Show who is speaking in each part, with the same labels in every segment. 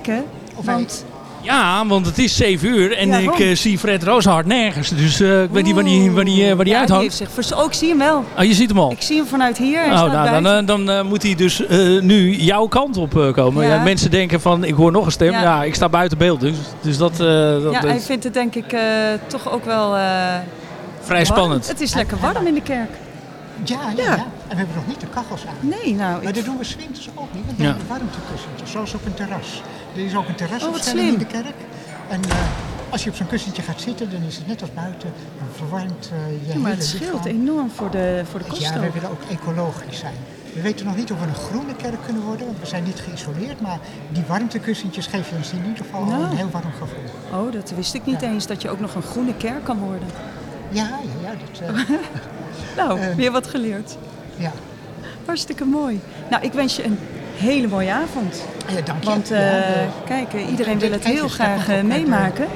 Speaker 1: kijken. Want
Speaker 2: Ja, want het is 7 uur en
Speaker 1: Ja,
Speaker 2: ik eh, zie Fred Rooshart nergens. Dus eh, ik weet niet waar die, waar die, eh, waar die
Speaker 1: ja,
Speaker 2: uithangt.
Speaker 1: heeft zich Oh, ik zie hem wel.
Speaker 2: Oh, je ziet hem al.
Speaker 1: Ik zie hem vanuit hier. Hij
Speaker 2: Oh, nou, dan, dan eh, moet hij dus eh, nu jouw kant op eh, komen.
Speaker 1: Ja.
Speaker 2: Ja, mensen denken van, ik hoor nog een stem.
Speaker 1: Ja.
Speaker 2: Ja, ik sta buiten beeld. Dus, dus dat, eh, dat
Speaker 1: ja, hij vindt het denk ik eh, toch ook wel eh,
Speaker 2: vrij
Speaker 1: warm.
Speaker 2: spannend.
Speaker 1: Het is lekker warm in de kerk.
Speaker 3: Ja, ja,
Speaker 1: Ja.
Speaker 3: ja. En we hebben nog niet de kachels aan.
Speaker 1: Nee, nou,
Speaker 3: Maar
Speaker 1: ik,
Speaker 3: dat doen we 's winters ook niet, want we
Speaker 2: Ja.
Speaker 3: hebben warmtekussentjes, zoals op een terras. Er is ook een terrasopstelling
Speaker 1: Oh,
Speaker 3: in de kerk. En eh, als je op zo'n kussentje gaat zitten, dan is het net als buiten. Dan verwarmt eh, je
Speaker 1: ja, maar het scheelt enorm voor de, voor de
Speaker 3: Ja,
Speaker 1: kosten.
Speaker 3: we
Speaker 1: ook.
Speaker 3: willen ook ecologisch zijn. We weten nog niet of we een groene kerk kunnen worden, want we zijn niet geïsoleerd. Maar die warmtekussentjes geven ons in ieder geval al
Speaker 1: Nou.
Speaker 3: een heel warm gevoel.
Speaker 1: Oh, dat wist ik niet eens, dat je ook nog een groene kerk kan worden.
Speaker 3: Ja, ja, ja. Dat, eh,
Speaker 1: Nou,
Speaker 3: Eh.
Speaker 1: weer wat geleerd.
Speaker 3: ja.
Speaker 1: Hartstikke mooi. Nou, ik wens je een hele mooie avond.
Speaker 3: ja, dank je.
Speaker 1: Want
Speaker 3: Ja,
Speaker 1: eh,
Speaker 3: de-
Speaker 1: kijk, eh, iedereen wil het heel graag
Speaker 3: uit de-
Speaker 1: meemaken.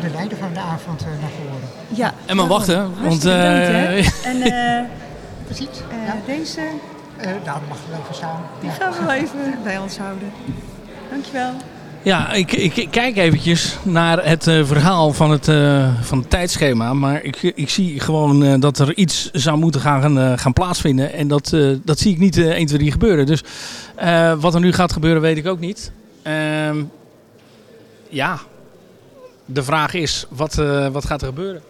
Speaker 3: de leider van de avond eh, naar voren.
Speaker 1: Ja.
Speaker 2: En maar wachten, want,
Speaker 1: bedankt,
Speaker 2: eh.
Speaker 1: En eh,
Speaker 3: Precies.
Speaker 1: eh,
Speaker 3: ja.
Speaker 1: deze,
Speaker 3: Eh, nou, dan mag je wel even staan.
Speaker 1: die
Speaker 3: Ja.
Speaker 1: gaan we wel even bij ons houden. Dankjewel.
Speaker 2: Ja, ik, ik, kijk eventjes naar het eh, verhaal van het, eh, van het tijdschema. Maar ik, ik zie gewoon eh, dat er iets zou moeten gaan, gaan plaatsvinden. En dat, dat zie ik niet eh 1, 2, 3 gebeuren. Dus wat er nu gaat gebeuren weet ik ook niet. Ehm, ja, de vraag is, wat, wat gaat er gebeuren?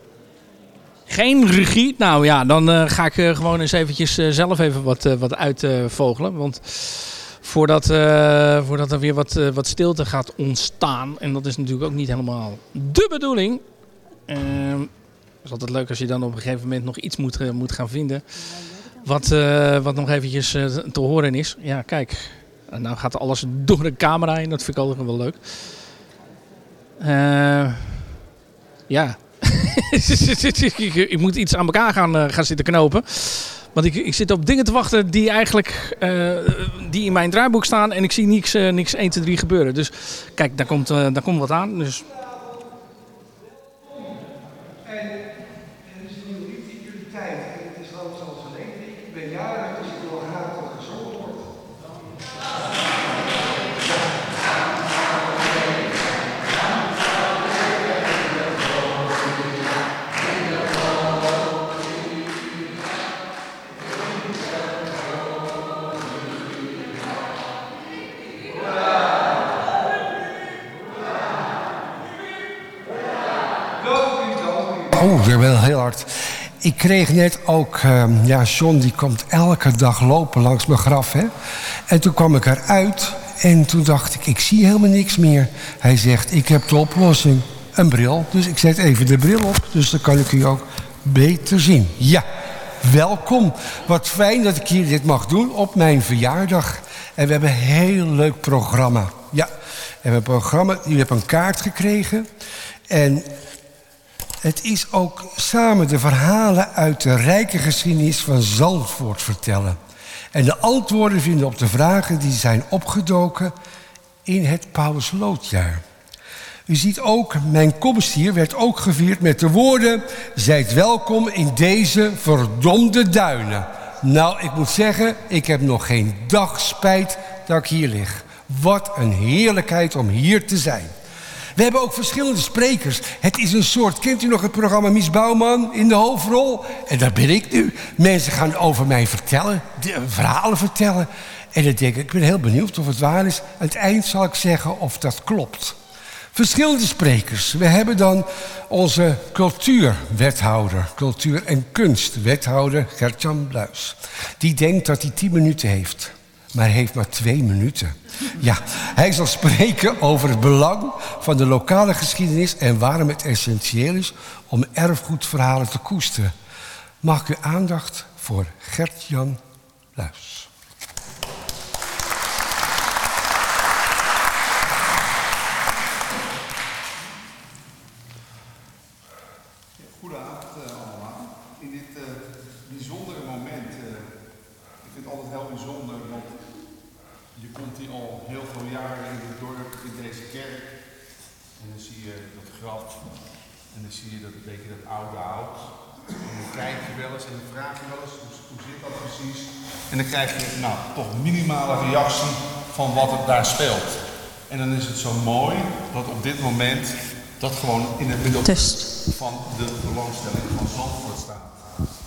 Speaker 2: Geen regie? Nou ja, dan ga ik gewoon eens eventjes zelf even wat, wat uitvogelen. want voordat, eh, voordat er weer wat, eh, wat stilte gaat ontstaan. En dat is natuurlijk ook niet helemaal de bedoeling. Ehm, het is altijd leuk als je dan op een gegeven moment nog iets moet, eh, moet gaan vinden. Wat, wat nog eventjes te horen is. Ja, kijk. Nou gaat alles door de camera heen. Dat vind ik altijd wel leuk. Eh, ja. ik moet iets aan elkaar gaan, gaan zitten knopen. Want ik, ik zit op dingen te wachten die eigenlijk eh, die in mijn draaiboek staan. En ik zie niks, eh, niks 1, 2, 3 gebeuren. Dus kijk, daar komt, eh, daar komt wat aan. Dus
Speaker 4: Oh, weer wel heel hard. Ik kreeg net ook, ehm, ja, John die komt elke dag lopen langs mijn graf, hè. En toen kwam ik eruit en toen dacht ik, ik zie helemaal niks meer. Hij zegt, ik heb de oplossing, een bril. Dus ik zet even de bril op, dus dan kan ik u ook beter zien. Ja, welkom. Wat fijn dat ik hier dit mag doen op mijn verjaardag. En we hebben een heel leuk programma. Ja, we hebben een programma, u hebt een kaart gekregen. En het is ook samen de verhalen uit de rijke geschiedenis van Zandvoort vertellen. En de antwoorden vinden op de vragen die zijn opgedoken in het Pauluslootjaar. U ziet ook, mijn komst hier werd ook gevierd met de woorden... Zijt welkom in deze verdomde duinen. Nou, ik moet zeggen, ik heb nog geen dag spijt dat ik hier lig. Wat een heerlijkheid om hier te zijn. We hebben ook verschillende sprekers. Het is een soort, kent u nog het programma Mies Bouwman in de hoofdrol? En daar ben ik nu. Mensen gaan over mij vertellen, de, verhalen vertellen. En dan denk ik, ik ben heel benieuwd of het waar is. Eind zal ik zeggen of dat klopt. Verschillende sprekers. We hebben dan onze cultuurwethouder, cultuur en kunstwethouder Gertjan Bluis. Die denkt dat hij 10 minuten heeft, maar hij heeft maar twee minuten. Ja, hij zal spreken over het belang van de lokale geschiedenis en waarom het essentieel is om erfgoedverhalen te koesteren. Mag ik uw aandacht voor Gert-Jan Bluis?
Speaker 5: Goedenavond uh, allemaal. In dit uh, bijzondere moment. Uh, ik vind het altijd heel bijzonder, want je komt hier al heel veel jaren in het dorp, in deze kerk. En dan zie je dat graf. En dan zie je dat een beetje dat oude hout. En dan kijk je wel eens en dan vraag je wel eens, hoe, hoe zit dat precies? En dan krijg je nou, toch minimale reactie van wat het daar speelt. En dan is het zo mooi dat op dit moment dat gewoon in het middel
Speaker 1: Test.
Speaker 5: van de belangstelling van Zandvoort staat.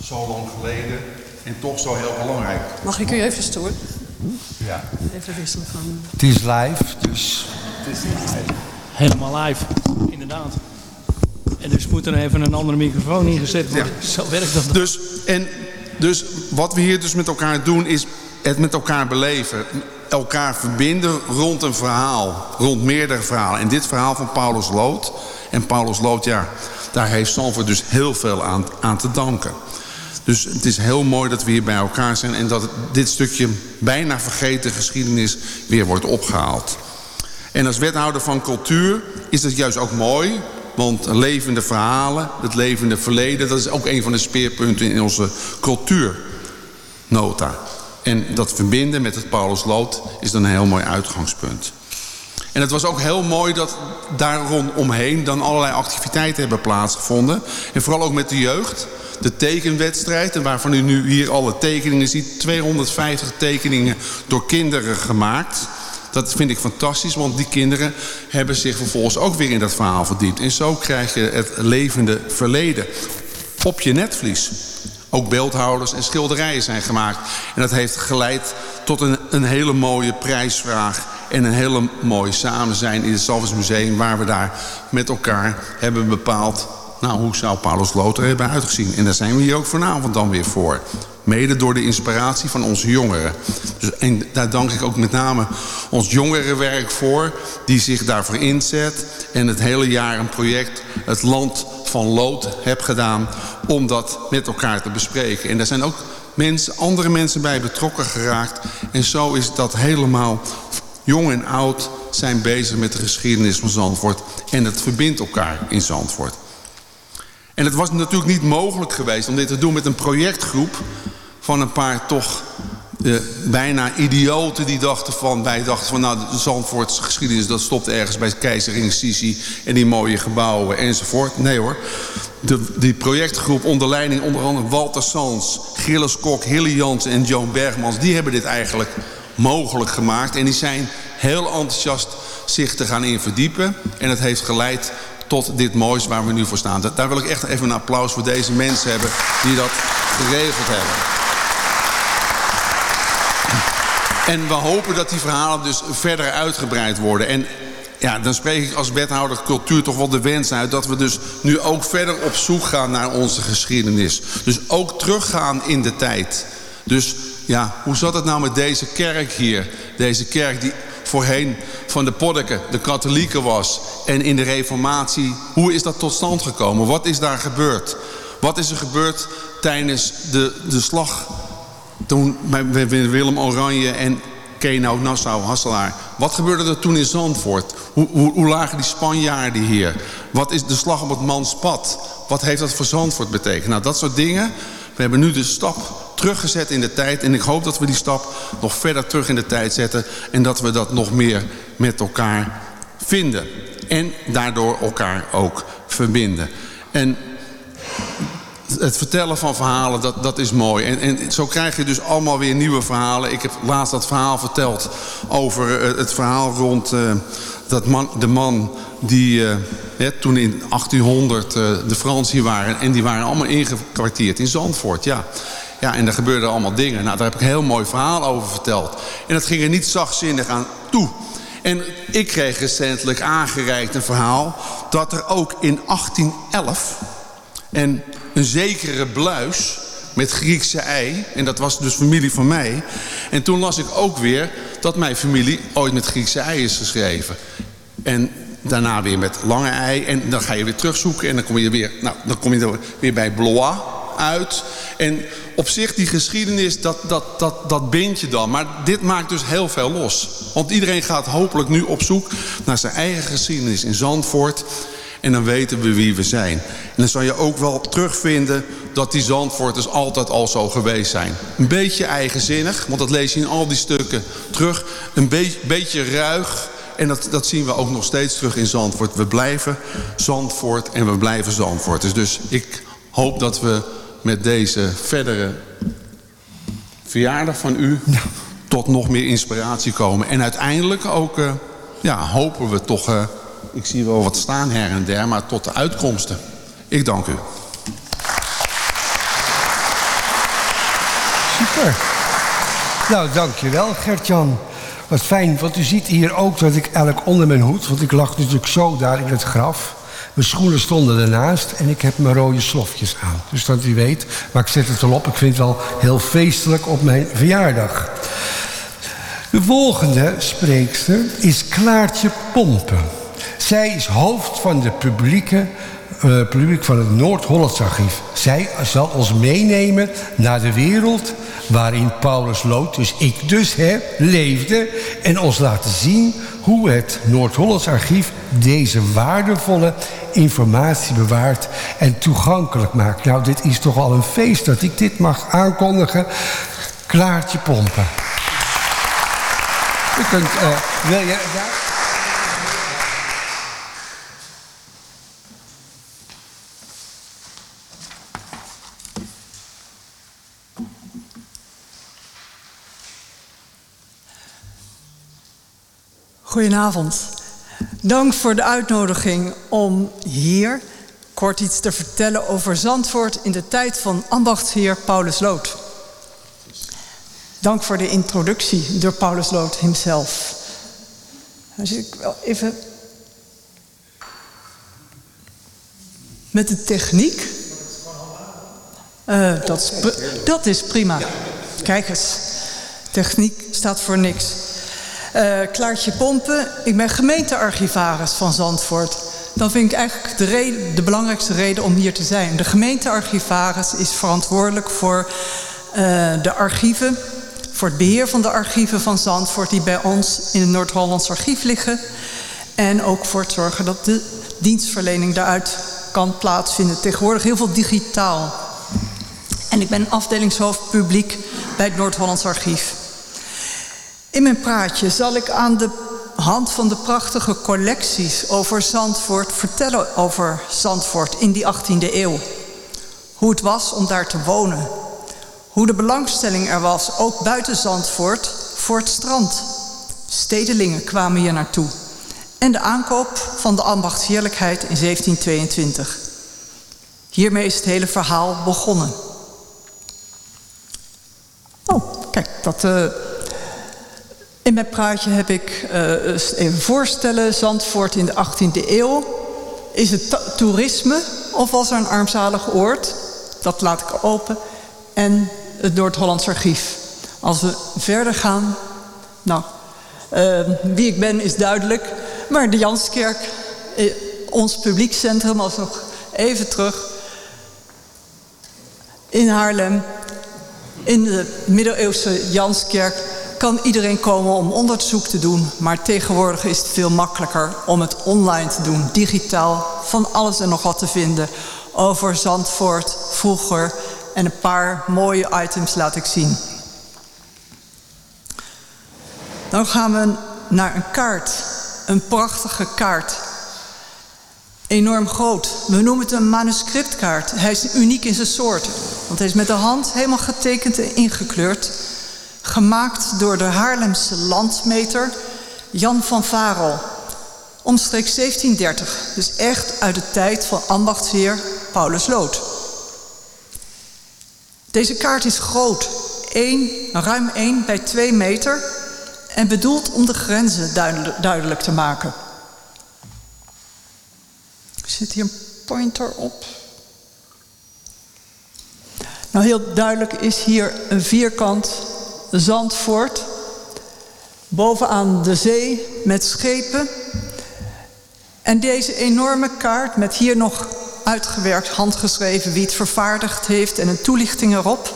Speaker 5: Zo lang geleden en toch zo heel belangrijk.
Speaker 6: Mag ik u even storen?
Speaker 5: Ja.
Speaker 6: Even wisselen van...
Speaker 4: Het is live, dus
Speaker 2: Helemaal live, inderdaad. En dus moet er even een andere microfoon ingezet worden. Zo werkt dat.
Speaker 5: Dus, en, dus wat we hier dus met elkaar doen is het met elkaar beleven. Elkaar verbinden rond een verhaal. Rond meerdere verhalen. En dit verhaal van Paulus Lood. En Paulus Lood, ja, daar heeft Zandvoort dus heel veel aan, aan te danken. Dus het is heel mooi dat we hier bij elkaar zijn... en dat het- dit stukje bijna vergeten geschiedenis weer wordt opgehaald. En als wethouder van cultuur is dat juist ook mooi... want levende verhalen, het levende verleden... dat is ook een van de speerpunten in onze cultuurnota. En dat verbinden met het Paulus Lood is dan een heel mooi uitgangspunt. En het was ook heel mooi dat daar rondomheen dan allerlei activiteiten hebben plaatsgevonden. En vooral ook met de jeugd. De tekenwedstrijd, en waarvan u nu hier alle tekeningen ziet. 250 tekeningen door kinderen gemaakt. Dat vind ik fantastisch, want die kinderen hebben zich vervolgens ook weer in dat verhaal verdiept. En zo krijg je het levende verleden op je netvlies. Ook beeldhouders en schilderijen zijn gemaakt. En dat heeft geleid tot een, een hele mooie prijsvraag... en een hele mooie samenzijn in het Salvers Museum... waar we daar met elkaar hebben bepaald... nou, hoe zou Paulus Lood er hebben uitgezien? En daar zijn we hier ook vanavond dan weer voor. Mede door de inspiratie van onze jongeren. Dus, en daar dank ik ook met name ons jongerenwerk voor... die zich daarvoor inzet en het hele jaar een project... het land van lood heb gedaan om dat met elkaar te bespreken. En daar zijn ook mensen, andere mensen bij betrokken geraakt. En zo is dat helemaal jong en oud zijn bezig met de geschiedenis van Zandvoort. En het verbindt elkaar in Zandvoort. En het was natuurlijk niet mogelijk geweest om dit te doen met een projectgroep van een paar toch eh, bijna idioten die dachten van... wij dachten van nou, de Zandvoortse geschiedenis... dat stopt ergens bij keizerin Sisi en die mooie gebouwen enzovoort. Nee hoor. De, die projectgroep onder leiding onder andere Walter Sans... Gilles Kok, Hilly Jans en Joan Bergmans... die hebben dit eigenlijk mogelijk gemaakt. En die zijn heel enthousiast zich te gaan in verdiepen. En het heeft geleid tot dit moois waar we nu voor staan. Da- Daar wil ik echt even een applaus voor deze mensen hebben... die dat geregeld hebben. En we hopen dat die verhalen dus verder uitgebreid worden. En ja, dan spreek ik als wethouder cultuur toch wel de wens uit... dat we dus nu ook verder op zoek gaan naar onze geschiedenis. Dus ook teruggaan in de tijd. Dus ja, hoe zat het nou met deze kerk hier? Deze kerk die voorheen van de Poddeken, de katholieken was. En in de reformatie, hoe is dat tot stand gekomen? Wat is daar gebeurd? Wat is er gebeurd tijdens de, de slag toen Willem Oranje en Kenau, Nassau, Hasselaar. Wat gebeurde er toen in Zandvoort? Hoe, hoe, hoe lagen die Spanjaarden hier? Wat is de slag op het Manspad? Wat heeft dat voor Zandvoort betekend? Nou, dat soort dingen. We hebben nu de stap teruggezet in de tijd. En ik hoop dat we die stap nog verder terug in de tijd zetten. En dat we dat nog meer met elkaar vinden. En daardoor elkaar ook verbinden. En het vertellen van verhalen, dat, dat is mooi. En, en zo krijg je dus allemaal weer nieuwe verhalen. Ik heb laatst dat verhaal verteld over eh, het verhaal rond eh, dat man, de man die eh, toen in 1800 eh, de Fransen hier waren. En die waren allemaal ingekwartierd in Zandvoort, ja. Ja, en er gebeurden allemaal dingen. Nou, daar heb ik een heel mooi verhaal over verteld. En dat ging er niet zachtzinnig aan toe. En ik kreeg recentelijk aangereikt een verhaal... dat er ook in 1811 en een zekere Bluis met Griekse ei. En dat was dus familie van mij. En toen las ik ook weer dat mijn familie ooit met Griekse ei is geschreven. En daarna weer met lange ei. En dan ga je weer terugzoeken. En dan kom je weer, nou, dan kom je er weer bij Blois uit. En op zich die geschiedenis, dat, dat, dat, dat bindt je dan. Maar dit maakt dus heel veel los. Want iedereen gaat hopelijk nu op zoek naar zijn eigen geschiedenis in Zandvoort. En dan weten we wie we zijn. En dan zal je ook wel terugvinden dat die Zandvoorters altijd al zo geweest zijn. Een beetje eigenzinnig, want dat lees je in al die stukken terug. Een be beetje ruig. En dat, dat zien we ook nog steeds terug in Zandvoort. We blijven Zandvoort en we blijven Zandvoorters. Dus ik hoop dat we met deze verdere verjaardag van u... tot nog meer inspiratie komen. En uiteindelijk ook... eh, ja, hopen we toch... Uh, ik zie wel wat staan her en der, maar tot de uitkomsten. Ik dank u.
Speaker 4: Super. Nou, dankjewel Gert-Jan. Wat fijn, want u ziet hier ook dat ik eigenlijk onder mijn hoed... want ik lag natuurlijk zo daar in het graf... Mijn schoenen stonden ernaast en ik heb mijn rode slofjes aan. Dus dat u weet, maar ik zet het al op. Ik vind het wel heel feestelijk op mijn verjaardag. De volgende spreekster is Klaartje Pompen. Zij is hoofd van de publieke uh, publiek van het Noord-Hollands Archief. Zij zal ons meenemen naar de wereld waarin Paulus Lood, dus ik dus, hè, leefde... en ons laten zien hoe het Noord-Hollands Archief deze waardevolle informatie bewaart en toegankelijk maakt. Nou, dit is toch al een feest dat ik dit mag aankondigen. Klaartje pompen. U kunt, uh, wil je...
Speaker 6: Goedenavond. Dank voor de uitnodiging om hier kort iets te vertellen over Zandvoort in de tijd van ambachtsheer Paulus Lood. Dank voor de introductie door Paulus Lood himself. Als ik wel even met de techniek. Uh, dat, is, dat is prima. Kijk eens, techniek staat voor niks. Uh, Klaartje Pompen, ik ben gemeentearchivaris van Zandvoort. Dan vind ik eigenlijk de, de belangrijkste reden om hier te zijn. De gemeentearchivaris is verantwoordelijk voor uh, de archieven... voor het beheer van de archieven van Zandvoort... die bij ons in het Noord-Hollands Archief liggen. En ook voor het zorgen dat de dienstverlening daaruit kan plaatsvinden. Tegenwoordig heel veel digitaal. En ik ben afdelingshoofd publiek bij het Noord-Hollands Archief. In mijn praatje zal ik aan de hand van de prachtige collecties over Zandvoort vertellen over Zandvoort in die 18e eeuw. Hoe het was om daar te wonen. Hoe de belangstelling er was, ook buiten Zandvoort, voor het strand. Stedelingen kwamen hier naartoe. En de aankoop van de ambachtsheerlijkheid in 1722. Hiermee is het hele verhaal begonnen. Oh, kijk, dat... Uh, in mijn praatje heb ik uh, even voorstellen... Zandvoort in de 18e eeuw. Is het toerisme of was er een armzalig oord? Dat laat ik open. En het Noord-Hollands Archief. Als we verder gaan... Nou, uh, wie ik ben is duidelijk. Maar de Janskerk, uh, ons publiekscentrum... als nog even terug... in Haarlem... in de middeleeuwse Janskerk kan iedereen komen om onderzoek te doen. Maar tegenwoordig is het veel makkelijker om het online te doen. Digitaal, van alles en nog wat te vinden. Over Zandvoort, vroeger. En een paar mooie items laat ik zien. Dan gaan we naar een kaart. Een prachtige kaart. Enorm groot. We noemen het een manuscriptkaart. Hij is uniek in zijn soort. Want hij is met de hand helemaal getekend en ingekleurd gemaakt door de Haarlemse landmeter Jan van Varel. Omstreeks 1730, dus echt uit de tijd van ambachtsheer Paulus Lood. Deze kaart is groot, 1, ruim 1 bij 2 meter en bedoeld om de grenzen duidelijk te maken. Zit hier een pointer op? Nou, heel duidelijk is hier een vierkant Zandvoort. Bovenaan de zee met schepen. En deze enorme kaart met hier nog uitgewerkt, handgeschreven wie het vervaardigd heeft en een toelichting erop.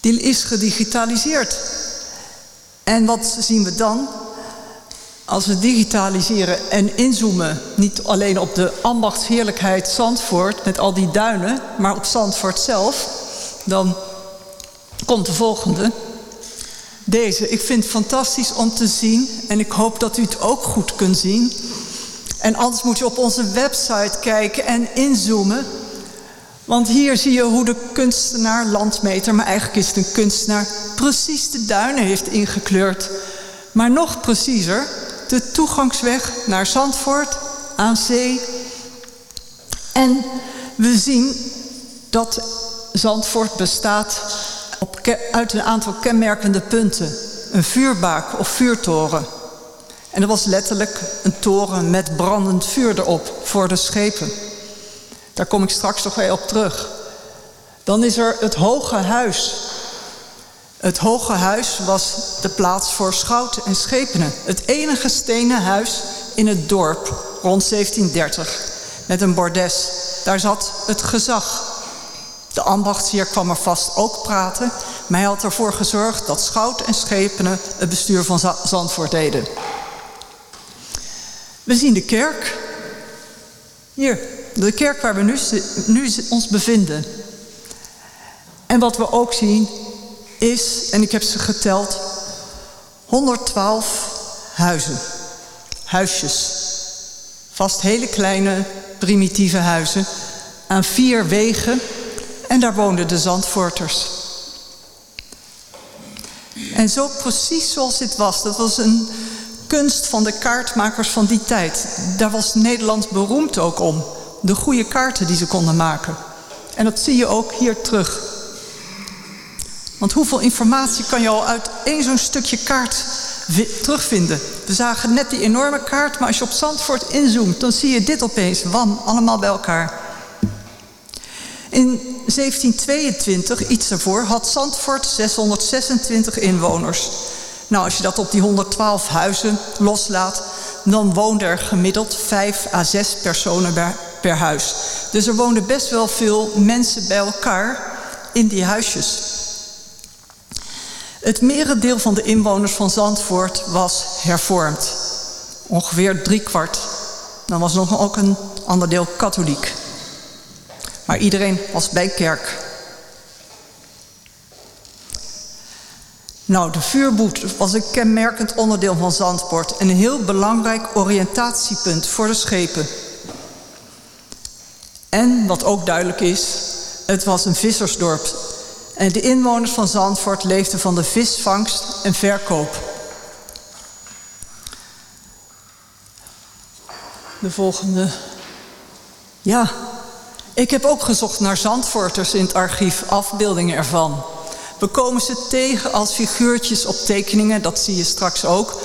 Speaker 6: Die is gedigitaliseerd. En wat zien we dan? Als we digitaliseren en inzoomen, niet alleen op de ambachtsheerlijkheid Zandvoort met al die duinen, maar op Zandvoort zelf, dan komt de volgende. Deze, ik vind het fantastisch om te zien en ik hoop dat u het ook goed kunt zien. En anders moet je op onze website kijken en inzoomen. Want hier zie je hoe de kunstenaar, landmeter, maar eigenlijk is het een kunstenaar, precies de duinen heeft ingekleurd. Maar nog preciezer, de toegangsweg naar Zandvoort aan zee. En we zien dat Zandvoort bestaat uit een aantal kenmerkende punten. Een vuurbaak of vuurtoren. En dat was letterlijk een toren met brandend vuur erop voor de schepen. Daar kom ik straks nog weer op terug. Dan is er het Hoge Huis. Het Hoge Huis was de plaats voor schouten en schepenen. Het enige stenen huis in het dorp rond 1730. Met een bordes. Daar zat het gezag. De ambachtsheer kwam er vast ook praten. Maar hij had ervoor gezorgd dat schout en schepenen het bestuur van Zandvoort deden. We zien de kerk. Hier, de kerk waar we nu, nu ons bevinden. En wat we ook zien is, en ik heb ze geteld, 112 huizen. Huisjes. Vast hele kleine, primitieve huizen. Aan vier wegen. En daar woonden de Zandvoorters. En zo precies zoals dit was. Dat was een kunst van de kaartmakers van die tijd. Daar was Nederland beroemd ook om. De goede kaarten die ze konden maken. En dat zie je ook hier terug. Want hoeveel informatie kan je al uit één zo'n stukje kaart terugvinden? We zagen net die enorme kaart, maar als je op Zandvoort inzoomt... dan zie je dit opeens, wam, allemaal bij elkaar. In 1722, iets daarvoor, had Zandvoort 626 inwoners. Nou, als je dat op die 112 huizen loslaat... dan woonden er gemiddeld 5 à 6 personen per, huis. Dus er woonden best wel veel mensen bij elkaar in die huisjes. Het merendeel van de inwoners van Zandvoort was hervormd. Ongeveer driekwart. Dan was nog ook een ander deel katholiek. Maar iedereen was bij kerk. Nou, de vuurboet was een kenmerkend onderdeel van Zandvoort... en een heel belangrijk oriëntatiepunt voor de schepen. En, wat ook duidelijk is, het was een vissersdorp. En de inwoners van Zandvoort leefden van de visvangst en verkoop. De volgende. Ja, ik heb ook gezocht naar Zandvoorters in het archief, afbeeldingen ervan. We komen ze tegen als figuurtjes op tekeningen, dat zie je straks ook.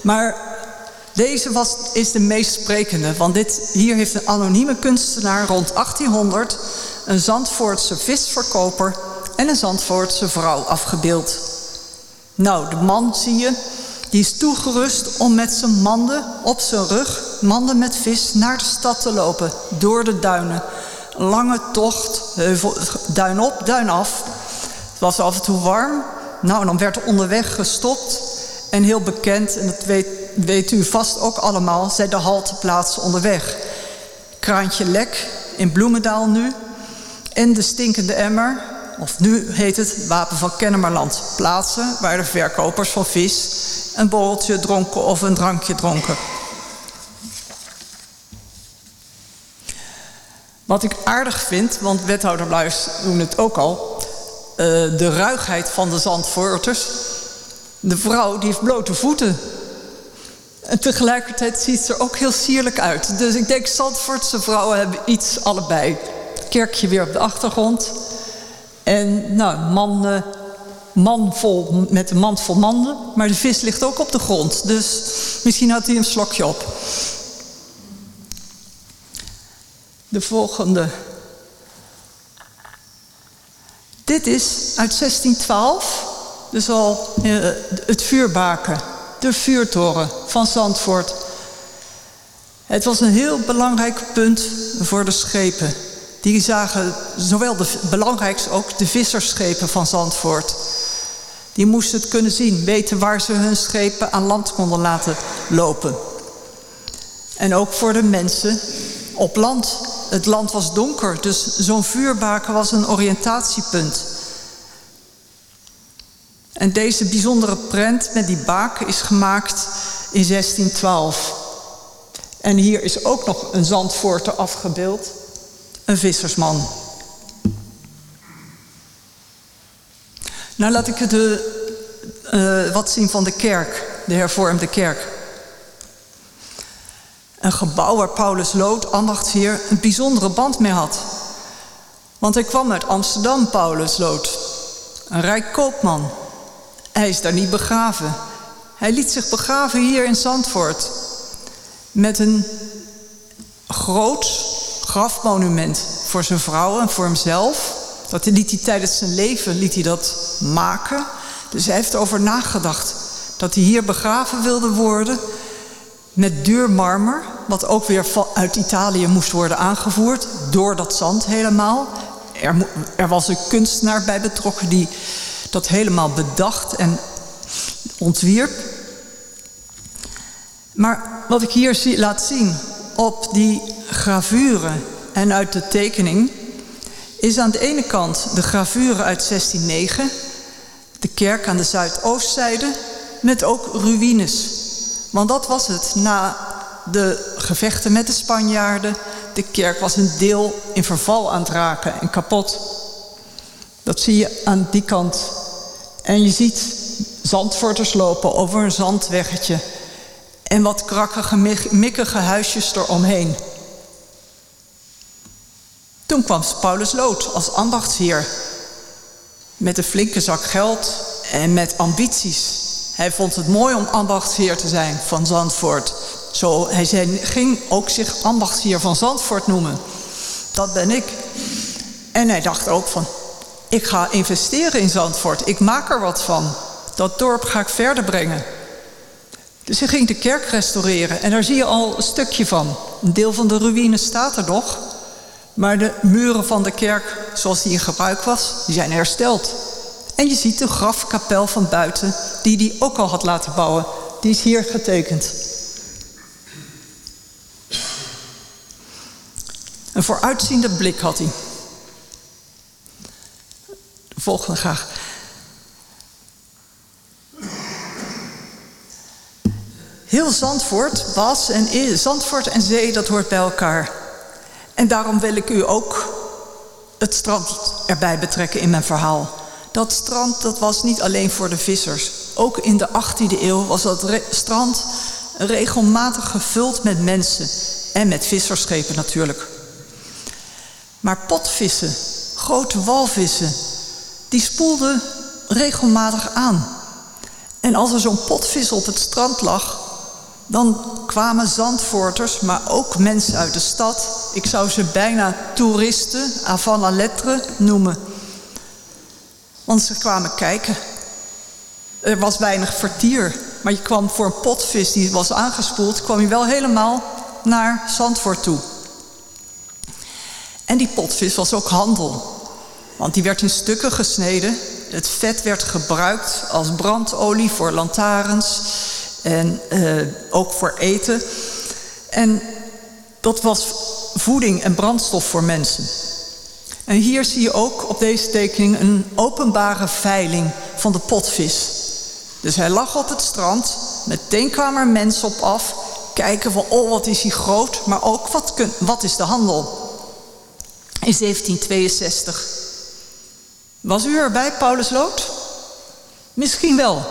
Speaker 6: Maar deze was, is de meest sprekende, want dit, hier heeft een anonieme kunstenaar rond 1800 een Zandvoortse visverkoper en een Zandvoortse vrouw afgebeeld. Nou, de man zie je, die is toegerust om met zijn manden op zijn rug, manden met vis, naar de stad te lopen, door de duinen. Lange tocht, heuvel, duin op, duin af. Het was af en toe warm. Nou, dan werd er onderweg gestopt. En heel bekend, en dat weet, weet u vast ook allemaal, zijn de halteplaatsen onderweg. Kraantje Lek in Bloemendaal nu. En de stinkende emmer, of nu heet het Wapen van Kennemerland. Plaatsen waar de verkopers van vis een borreltje dronken of een drankje dronken. Wat ik aardig vind, want wethouder doen het ook al... Uh, de ruigheid van de Zandvoorters. De vrouw die heeft blote voeten. En tegelijkertijd ziet ze er ook heel sierlijk uit. Dus ik denk, Zandvoortse vrouwen hebben iets allebei. Kerkje weer op de achtergrond. En nou, man, man vol, met een mand vol manden. Maar de vis ligt ook op de grond. Dus misschien had hij een slokje op. De volgende. Dit is uit 1612. Dus al uh, het vuurbaken. De vuurtoren van Zandvoort. Het was een heel belangrijk punt voor de schepen. Die zagen zowel de belangrijkste ook de vissersschepen van Zandvoort. Die moesten het kunnen zien, weten waar ze hun schepen aan land konden laten lopen. En ook voor de mensen op land. Het land was donker, dus zo'n vuurbaken was een oriëntatiepunt. En deze bijzondere prent met die baken is gemaakt in 1612. En hier is ook nog een zandvoorter afgebeeld. Een vissersman. Nou laat ik de, uh, wat zien van de kerk. de hervormde kerk. Een gebouw waar Paulus Lood, ambachtsheer, een bijzondere band mee had. Want hij kwam uit Amsterdam, Paulus Lood. Een rijk koopman. Hij is daar niet begraven. Hij liet zich begraven hier in Zandvoort. Met een groot grafmonument voor zijn vrouw en voor hemzelf. Dat liet hij tijdens zijn leven liet hij dat maken. Dus hij heeft erover nagedacht dat hij hier begraven wilde worden. Met duur marmer, wat ook weer uit Italië moest worden aangevoerd. Door dat zand helemaal. Er, er was een kunstenaar bij betrokken die dat helemaal bedacht en ontwierp. Maar wat ik hier zie, laat zien op die gravure en uit de tekening is aan de ene kant de gravure uit 1609, de kerk aan de zuidoostzijde, met ook ruïnes. Want dat was het na de gevechten met de Spanjaarden. De kerk was een deel in verval aan het raken en kapot. Dat zie je aan die kant. En je ziet zandvoorters lopen over een zandweggetje. En wat krakkige, mikkige huisjes eromheen. Toen kwam Paulus Lood als ambachtsheer. Met een flinke zak geld en met ambities. Hij vond het mooi om ambachtsheer te zijn van Zandvoort. Zo, hij zei, ging ook zich ambachtsheer van Zandvoort noemen. Dat ben ik. En hij dacht ook van, ik ga investeren in Zandvoort. Ik maak er wat van. Dat dorp ga ik verder brengen. Dus hij ging de kerk restaureren. En daar zie je al een stukje van. Een deel van de ruïne staat er nog. Maar de muren van de kerk, zoals die in gebruik was, die zijn hersteld. En je ziet de grafkapel van buiten, die hij ook al had laten bouwen. Die is hier getekend. Een vooruitziende blik had hij. De volgende graag. Heel Zandvoort was en is. Zandvoort en zee, dat hoort bij elkaar. En daarom wil ik u ook het strand erbij betrekken in mijn verhaal. Dat strand dat was niet alleen voor de vissers. Ook in de 18e eeuw was dat strand regelmatig gevuld met mensen. En met visserschepen natuurlijk. Maar potvissen, grote walvissen, die spoelden regelmatig aan. En als er zo'n potvis op het strand lag, dan kwamen Zandvoorters, maar ook mensen uit de stad. Ik zou ze bijna toeristen, avant la lettre, noemen. Want ze kwamen kijken. Er was weinig vertier. Maar je kwam voor een potvis die was aangespoeld... kwam je wel helemaal naar Zandvoort toe. En die potvis was ook handel. Want die werd in stukken gesneden. Het vet werd gebruikt als brandolie voor lantaarns en uh, ook voor eten. En dat was voeding en brandstof voor mensen. En hier zie je ook op deze tekening een openbare veiling van de potvis. Dus hij lag op het strand, meteen kwamen er mensen op af, kijken van oh wat is hij groot, maar ook wat, wat is de handel. In 1762. Was u erbij, Paulus Lood? Misschien wel.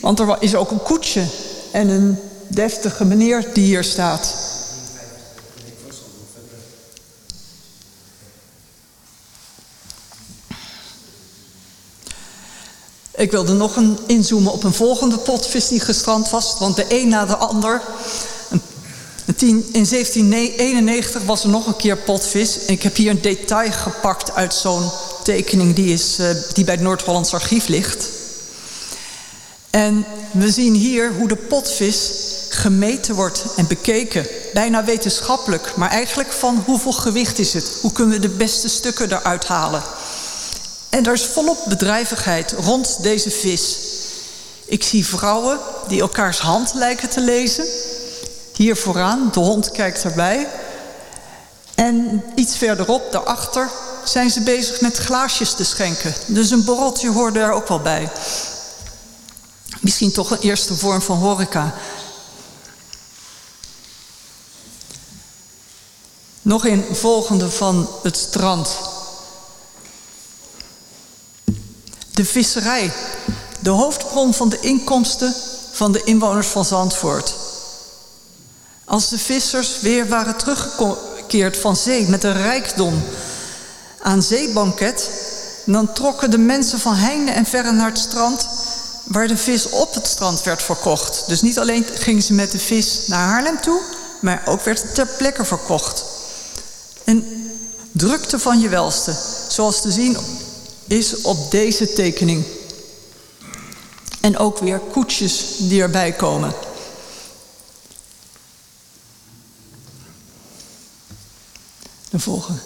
Speaker 6: Want er is ook een koetsje en een deftige meneer die hier staat. Ik wilde nog een inzoomen op een volgende potvis die gestrand was. Want de een na de ander. In 1791 was er nog een keer potvis. Ik heb hier een detail gepakt uit zo'n tekening die, is, uh, die bij het Noord-Hollands Archief ligt. En we zien hier hoe de potvis gemeten wordt en bekeken. Bijna wetenschappelijk, maar eigenlijk van hoeveel gewicht is het? Hoe kunnen we de beste stukken eruit halen? En er is volop bedrijvigheid rond deze vis. Ik zie vrouwen die elkaars hand lijken te lezen. Hier vooraan, de hond kijkt erbij. En iets verderop, daarachter, zijn ze bezig met glaasjes te schenken. Dus een borreltje hoorde er ook wel bij. Misschien toch een eerste vorm van horeca. Nog een volgende van het strand. De visserij. De hoofdbron van de inkomsten van de inwoners van Zandvoort. Als de vissers weer waren teruggekeerd van zee met een rijkdom aan zeebanket, dan trokken de mensen van heinde en verre naar het strand waar de vis op het strand werd verkocht. Dus niet alleen gingen ze met de vis naar Haarlem toe, maar ook werd het ter plekke verkocht. Een drukte van je welste, zoals te zien is op deze tekening. En ook weer koetsjes die erbij komen. De volgende.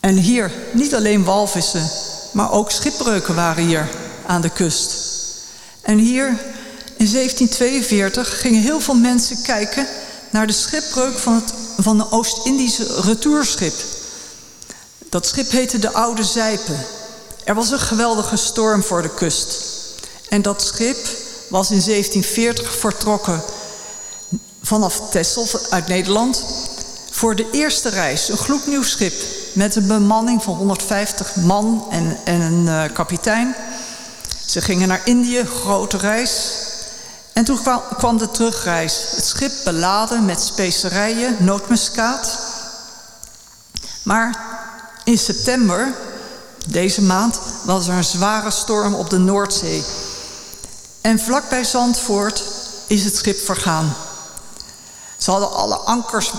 Speaker 6: En hier niet alleen walvissen, maar ook schipbreuken waren hier aan de kust. En hier in 1742 gingen heel veel mensen kijken naar de schipbreuk van het van een Oost-Indische retourschip. Dat schip heette de Oude Zijpen. Er was een geweldige storm voor de kust. En dat schip was in 1740 vertrokken vanaf Texel uit Nederland voor de eerste reis. Een gloednieuw schip met een bemanning van 150 man en, en een uh, kapitein. Ze gingen naar Indië, grote reis. En toen kwam, kwam de terugreis. Het schip beladen met specerijen, nootmuskaat. Maar in september, deze maand, was er een zware storm op de Noordzee. En vlakbij Zandvoort is het schip vergaan. Ze hadden alle ankers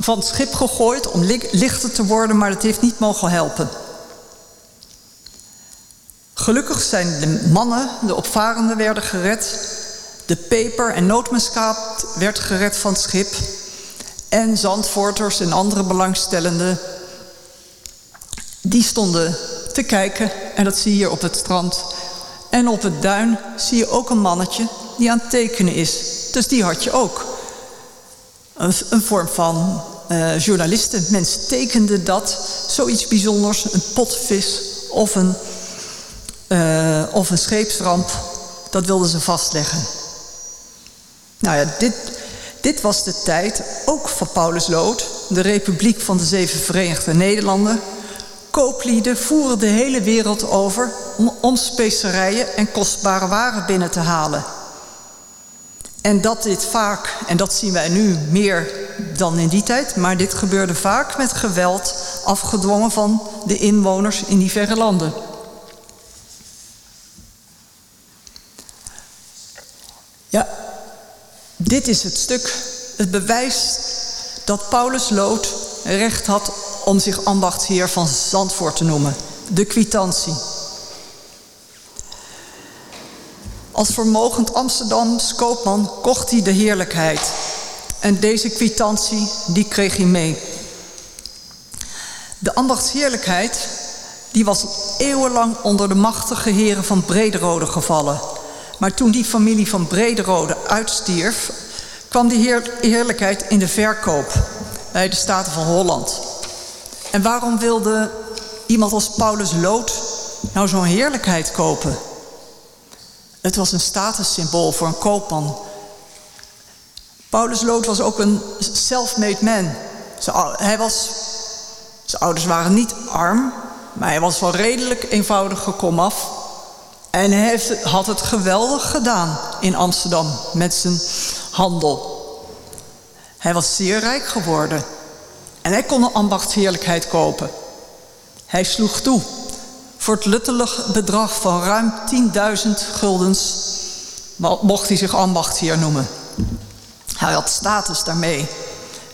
Speaker 6: van het schip gegooid om lichter te worden, maar dat heeft niet mogen helpen. Gelukkig zijn de mannen, de opvarenden, werden gered. De peper en nootmuskaat werd gered van het schip. En Zandvoorters en andere belangstellenden... die stonden te kijken. En dat zie je hier op het strand. En op het duin zie je ook een mannetje die aan het tekenen is. Dus die had je ook. Een, een vorm van uh, journalisten. Mensen tekenden dat. Zoiets bijzonders. Een potvis of een, uh, of een scheepsramp. Dat wilden ze vastleggen. Nou ja, dit, dit was de tijd ook van Paulus Lood, de Republiek van de Zeven Verenigde Nederlanden. Kooplieden voeren de hele wereld over om, om specerijen en kostbare waren binnen te halen. En dat dit vaak, en dat zien wij nu meer dan in die tijd, maar dit gebeurde vaak met geweld afgedwongen van de inwoners in die verre landen. Ja, dit is het stuk, het bewijs dat Paulus Lood recht had om zich ambachtsheer van Zandvoort te noemen. De kwitantie. Als vermogend Amsterdams koopman kocht hij de heerlijkheid. En deze kwitantie, die kreeg hij mee. De ambachtsheerlijkheid, die was eeuwenlang onder de machtige heren van Brederode gevallen. Maar toen die familie van Brederode uitstierf, kwam die heer heerlijkheid in de verkoop bij de Staten van Holland. En waarom wilde iemand als Paulus Lood nou zo'n heerlijkheid kopen? Het was een statussymbool voor een koopman. Paulus Lood was ook een self-made man. Hij was, zijn ouders waren niet arm, maar hij was wel redelijk eenvoudig gekomen af. En hij heeft, had het geweldig gedaan in Amsterdam met zijn handel. Hij was zeer rijk geworden. En hij kon een ambachtsheerlijkheid kopen. Hij sloeg toe voor het luttelig bedrag van ruim 10.000 guldens mocht hij zich ambachtsheer noemen. Hij had status daarmee.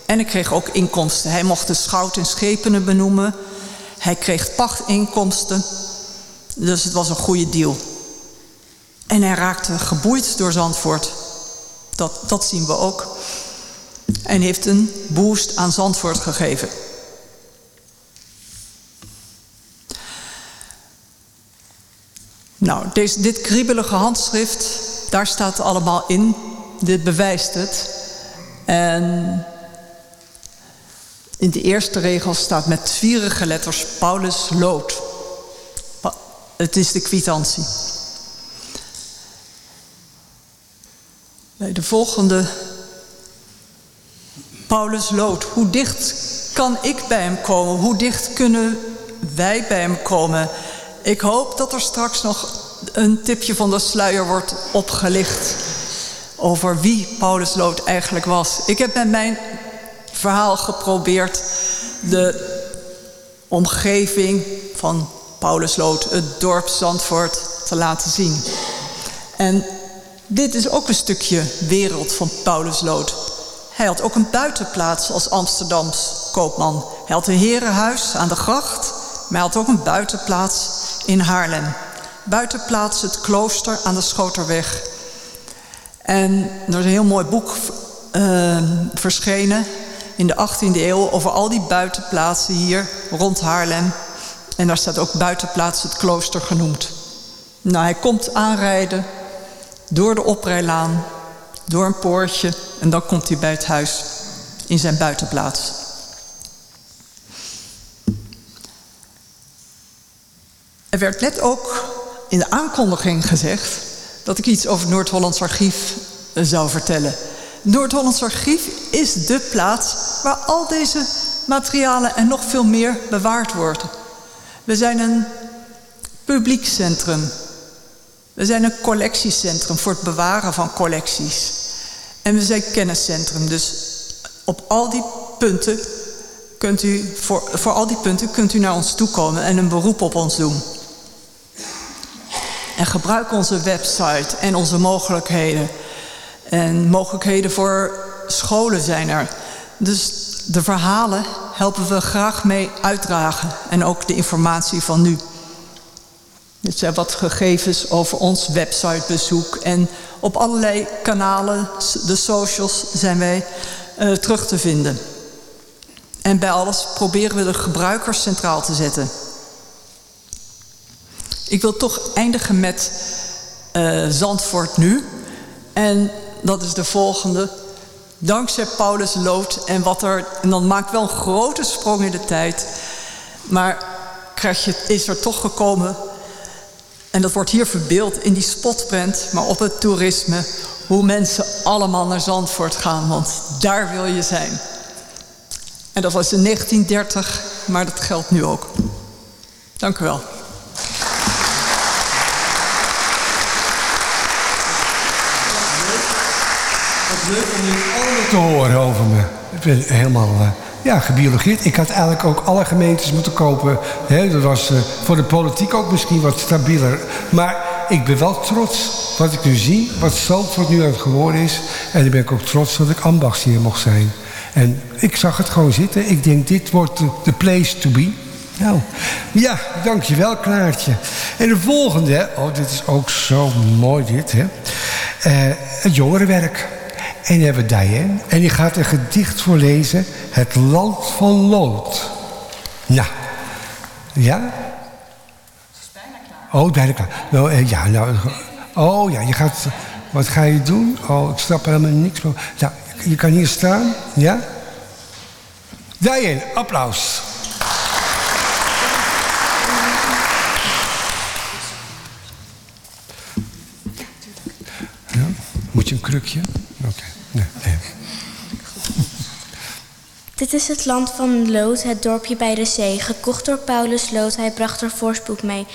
Speaker 6: En hij kreeg ook inkomsten. Hij mocht de schout en schepenen benoemen. Hij kreeg pachtinkomsten. Dus het was een goede deal. En hij raakte geboeid door Zandvoort. Dat, dat zien we ook. En heeft een boost aan Zandvoort gegeven. Nou, deze, dit kriebelige handschrift, daar staat allemaal in. Dit bewijst het. En in de eerste regel staat met zwierige letters Paulus Lood. Het is de kwitantie. Bij de volgende Paulus Lood. Hoe dicht kan ik bij hem komen? Hoe dicht kunnen wij bij hem komen? Ik hoop dat er straks nog een tipje van de sluier wordt opgelicht over wie Paulus Lood eigenlijk was. Ik heb met mijn verhaal geprobeerd de omgeving van Paulus Lood, het dorp Zandvoort, te laten zien. En dit is ook een stukje wereld van Paulus Lood. Hij had ook een buitenplaats als Amsterdams koopman. Hij had een herenhuis aan de gracht, maar hij had ook een buitenplaats in Haarlem. Buitenplaats het klooster aan de Schoterweg. En er is een heel mooi boek uh, verschenen in de 18e eeuw over al die buitenplaatsen hier rond Haarlem. En daar staat ook buitenplaats het klooster genoemd. Nou, hij komt aanrijden door de oprijlaan, door een poortje en dan komt hij bij het huis in zijn buitenplaats. Er werd net ook in de aankondiging gezegd dat ik iets over Noord-Hollands Archief zou vertellen. Noord-Hollands Archief is de plaats waar al deze materialen en nog veel meer bewaard worden. We zijn een publiek centrum. We zijn een collectiecentrum voor het bewaren van collecties. En we zijn kenniscentrum. Dus op al die punten kunt u, voor, voor al die punten kunt u naar ons toe komen en een beroep op ons doen. En gebruik onze website en onze mogelijkheden. En mogelijkheden voor scholen zijn er. Dus de verhalen helpen we graag mee uitdragen. En ook de informatie van nu. Dit zijn wat gegevens over ons websitebezoek. En op allerlei kanalen, de socials, zijn wij uh, terug te vinden. En bij alles proberen we de gebruikers centraal te zetten. Ik wil toch eindigen met uh, Zandvoort nu. En dat is de volgende. Dankzij Paulus Lood en wat er... En dan maak ik wel een grote sprong in de tijd. Maar krijg je, is er toch gekomen... En dat wordt hier verbeeld in die spotprint, maar op het toerisme... hoe mensen allemaal naar Zandvoort gaan, want daar wil je zijn. En dat was in 1930, maar dat geldt nu ook. Dank u wel.
Speaker 4: leuk om jullie allemaal te horen over me. Ik ben helemaal uh, ja, gebiologeerd. Ik had eigenlijk ook alle gemeentes moeten kopen. Hè? Dat was uh, voor de politiek ook misschien wat stabieler. Maar ik ben wel trots wat ik nu zie. Wat Zandvoort nu aan het geworden is. En dan ben ik ook trots dat ik ambachtsheer mocht zijn. En ik zag het gewoon zitten. Ik denk, dit wordt de place to be. Nou, ja, dankjewel Klaartje. En de volgende, oh, dit is ook zo mooi dit, hè. Uh, het jongerenwerk. En dan hebben we Diane. En die gaat een gedicht voorlezen. Het land van lood. Ja. Ja? Het is bijna klaar. Oh, bijna klaar. Nou, eh, ja, nou... Oh ja, je gaat... Wat ga je doen? Oh, ik snap er helemaal niks van. Nou, je kan hier staan. Ja? Diane, applaus. Ja, moet je een krukje? Oké. Nee, nee.
Speaker 7: Dit is het land van Lood, het dorpje bij de zee. Gekocht door Paulus Lood, hij bracht er voorspoed mee.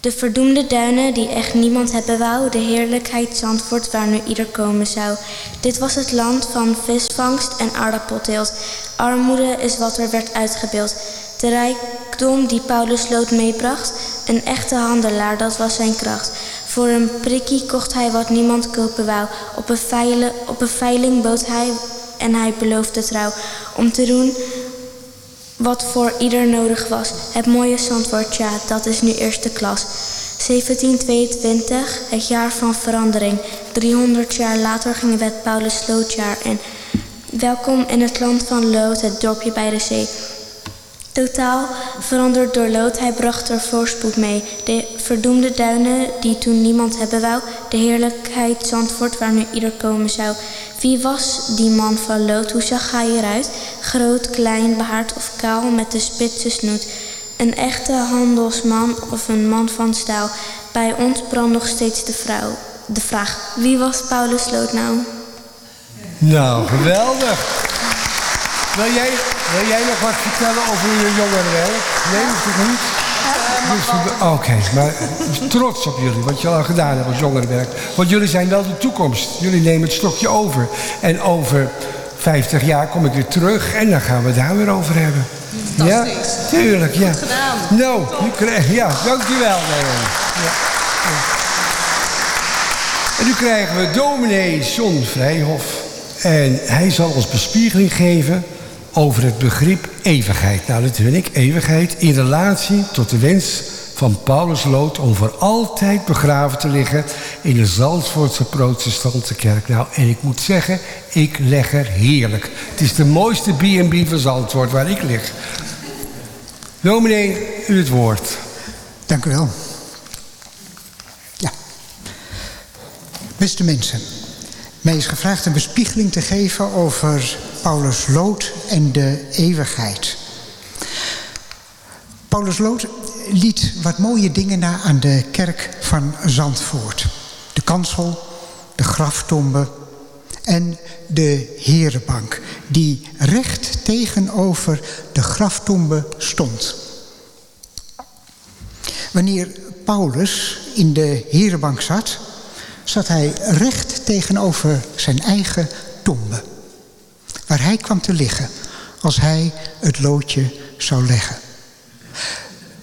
Speaker 7: De verdoemde duinen die echt niemand hebben wou. De heerlijkheid Zandvoort waar nu ieder komen zou. Dit was het land van visvangst en aardappelteelt. Armoede is wat er werd uitgebeeld. De rijkdom die Paulus Lood meebracht. Een echte handelaar, dat was zijn kracht. Voor een prikkie kocht hij wat niemand kopen wou. Op een, veile, op een veiling bood hij en hij beloofde trouw. Om te doen wat voor ieder nodig was. Het mooie Zandvoort, ja, dat is nu eerste klas. 1722, het jaar van verandering. 300 jaar later ging wet Paulus Slootjaar en welkom in het land van Lood, het dorpje bij de zee. Totaal veranderd door lood, hij bracht er voorspoed mee. De verdoemde duinen die toen niemand hebben wou. De heerlijkheid Zandvoort waar nu ieder komen zou. Wie was die man van lood, hoe zag hij eruit? Groot, klein, behaard of kaal met de spitse snoet. Een echte handelsman of een man van staal. Bij ons brandt nog steeds de, vrouw, de vraag, wie was Paulus Lood nou?
Speaker 4: Nou, geweldig. Wil jij, wil jij nog wat vertellen over je jongerenwerk? Nee, is het niet? Oké, maar trots op jullie, wat jullie al gedaan hebben als jongerenwerk. Want jullie zijn wel de toekomst. Jullie nemen het stokje over. En over 50 jaar kom ik weer terug en dan gaan we daar weer over hebben. Ja, tuurlijk, ja. Goed gedaan. Nou, nu krijg, ja, dankjewel. Ja. En nu krijgen we dominee John Vrijhof. En hij zal ons bespiegeling geven over het begrip eeuwigheid. Nou, dat vind ik, eeuwigheid in relatie tot de wens van Paulus Lood... om voor altijd begraven te liggen in de Zandvoortse protestantse kerk. Nou, en ik moet zeggen, ik leg er heerlijk. Het is de mooiste B&B van Zandvoort waar ik lig. Dominee, u het woord.
Speaker 3: Dank u wel. Ja. Beste mensen... Mij is gevraagd een bespiegeling te geven over Paulus Lood en de eeuwigheid. Paulus Lood liet wat mooie dingen na aan de kerk van Zandvoort. De kansel, de graftombe en de herenbank... die recht tegenover de graftombe stond. Wanneer Paulus in de herenbank zat zat hij recht tegenover zijn eigen tombe. Waar hij kwam te liggen als hij het loodje zou leggen.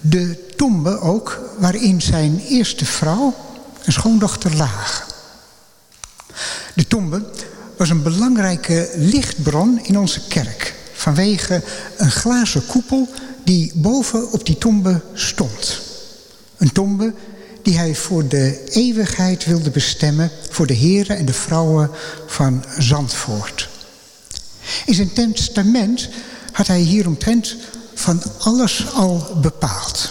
Speaker 3: De tombe ook waarin zijn eerste vrouw en schoondochter lagen. De tombe was een belangrijke lichtbron in onze kerk... vanwege een glazen koepel die boven op die tombe stond. Een tombe die hij voor de eeuwigheid wilde bestemmen... voor de heren en de vrouwen van Zandvoort. In zijn testament had hij hieromtrent van alles al bepaald.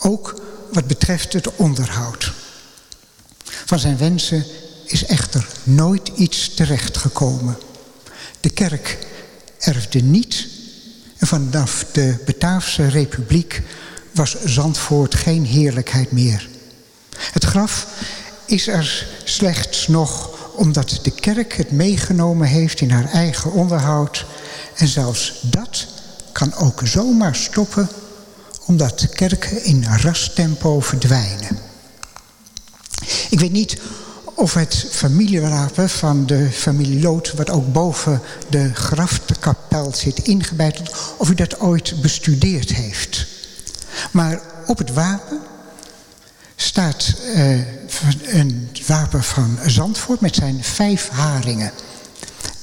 Speaker 3: Ook wat betreft het onderhoud. Van zijn wensen is echter nooit iets terechtgekomen. De kerk erfde niet... en vanaf de Bataafse Republiek was Zandvoort geen heerlijkheid meer... Het graf is er slechts nog omdat de kerk het meegenomen heeft in haar eigen onderhoud. En zelfs dat kan ook zomaar stoppen omdat kerken in rastempo verdwijnen. Ik weet niet of het familiewapen van de familie Lood... wat ook boven de grafkapel zit ingebeiteld... of u dat ooit bestudeerd heeft. Maar op het wapen staat uh, een wapen van Zandvoort met zijn vijf haringen.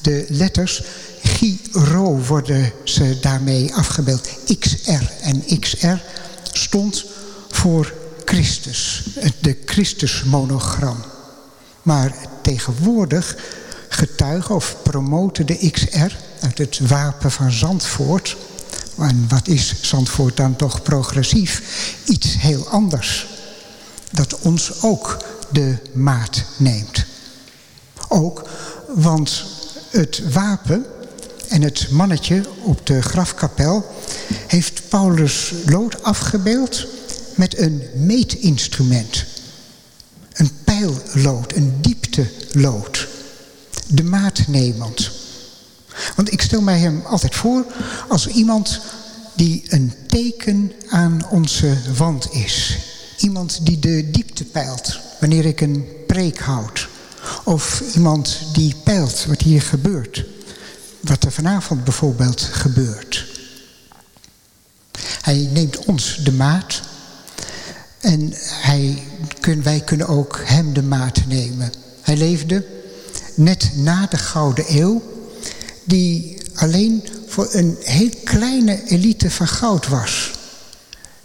Speaker 3: De letters Giro worden ze daarmee afgebeeld. XR en XR stond voor Christus, de Christusmonogram. Maar tegenwoordig getuigen of promoten de XR uit het wapen van Zandvoort... en wat is Zandvoort dan toch progressief? Iets heel anders dat ons ook de maat neemt. Ook, want het wapen en het mannetje op de grafkapel... heeft Paulus Lood afgebeeld met een meetinstrument. Een pijllood, een dieptelood. De maat nemend. Want ik stel mij hem altijd voor als iemand die een teken aan onze wand is. Iemand die de diepte peilt wanneer ik een preek houd. Of iemand die peilt wat hier gebeurt. Wat er vanavond bijvoorbeeld gebeurt. Hij neemt ons de maat. En hij, wij kunnen ook hem de maat nemen. Hij leefde net na de Gouden Eeuw. Die alleen voor een heel kleine elite van goud was.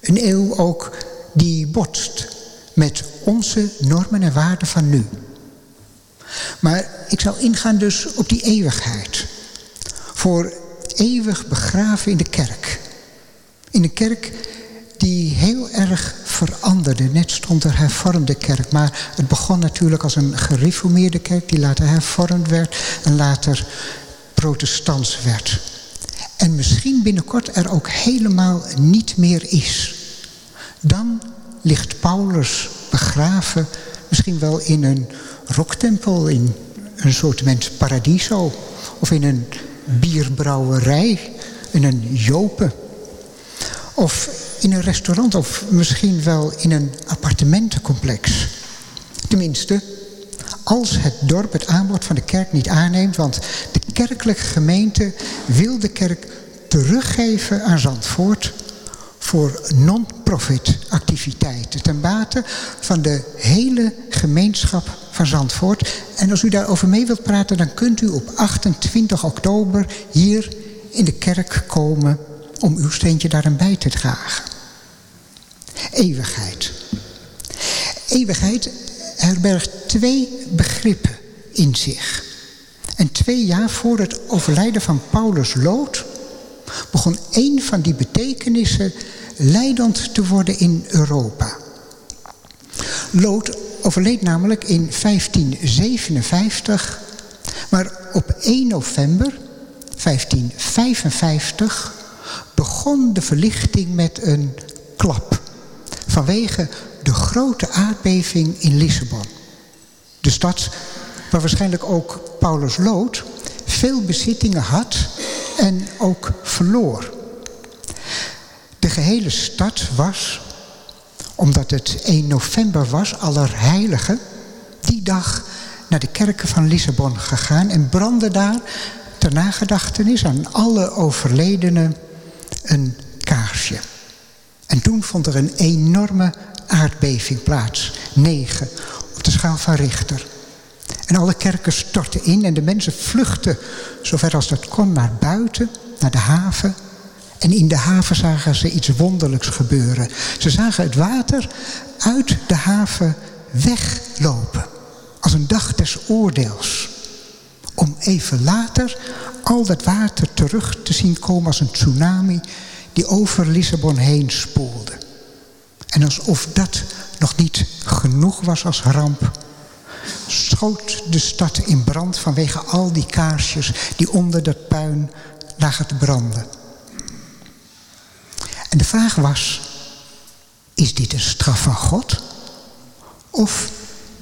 Speaker 3: Een eeuw ook die botst met onze normen en waarden van nu. Maar ik zou ingaan dus op die eeuwigheid. Voor eeuwig begraven in de kerk. In een kerk die heel erg veranderde. Net stond er hervormde kerk. Maar het begon natuurlijk als een gereformeerde kerk... die later hervormd werd en later protestants werd. En misschien binnenkort er ook helemaal niet meer is dan ligt Paulus begraven misschien wel in een rocktempel, in een soort paradiso of in een bierbrouwerij, in een jopen. Of in een restaurant of misschien wel in een appartementencomplex. Tenminste, als het dorp het aanbod van de kerk niet aanneemt... want de kerkelijke gemeente wil de kerk teruggeven aan Zandvoort... voor non-profit activiteiten ten bate van de hele gemeenschap van Zandvoort. En als u daarover mee wilt praten... dan kunt u op 28 oktober hier in de kerk komen... om uw steentje daarin bij te dragen. Eeuwigheid. Eeuwigheid herbergt twee begrippen in zich. En twee jaar voor het overlijden van Paulus Lood... begon een van die betekenissen leidend te worden in Europa. Lood overleed namelijk in 1557... maar op 1 november 1555 begon de verlichting met een klap... vanwege de grote aardbeving in Lissabon. De stad waar waarschijnlijk ook Paulus Lood veel bezittingen had en ook verloor. De gehele stad was, omdat het 1 november was, allerheilige, die dag naar de kerken van Lissabon gegaan en brandde daar ter nagedachtenis aan alle overledenen een kaarsje. En toen vond er een enorme aardbeving plaats. Negen op de schaal van Richter. En alle kerken stortten in en de mensen vluchtten zover als dat kon naar buiten, naar de haven. En in de haven zagen ze iets wonderlijks gebeuren. Ze zagen het water uit de haven weglopen. Als een dag des oordeels. Om even later al dat water terug te zien komen als een tsunami die over Lissabon heen spoelde. En alsof dat nog niet genoeg was als ramp... schoot de stad in brand vanwege al die kaarsjes... die onder dat puin lagen te branden. En de vraag was... is dit een straf van God? Of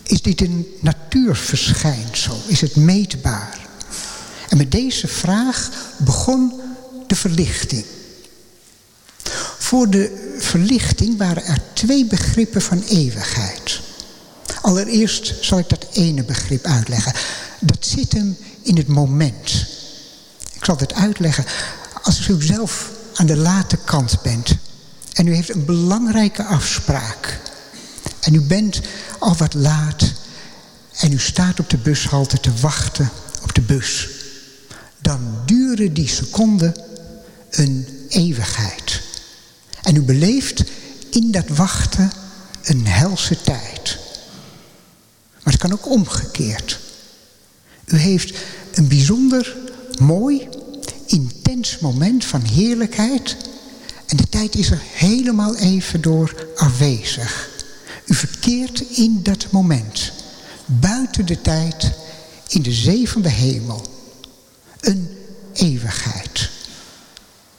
Speaker 3: is dit een natuurverschijnsel? Is het meetbaar? En met deze vraag begon de verlichting... Voor de verlichting waren er twee begrippen van eeuwigheid. Allereerst zal ik dat ene begrip uitleggen. Dat zit hem in het moment. Ik zal het uitleggen. Als u zelf aan de late kant bent... en u heeft een belangrijke afspraak... en u bent al wat laat... en u staat op de bushalte te wachten op de bus... dan duren die seconden een eeuwigheid... En u beleeft in dat wachten een helse tijd. Maar het kan ook omgekeerd. U heeft een bijzonder mooi, intens moment van heerlijkheid. En de tijd is er helemaal even door afwezig. U verkeert in dat moment. Buiten de tijd, in de zee van de hemel. Een eeuwigheid.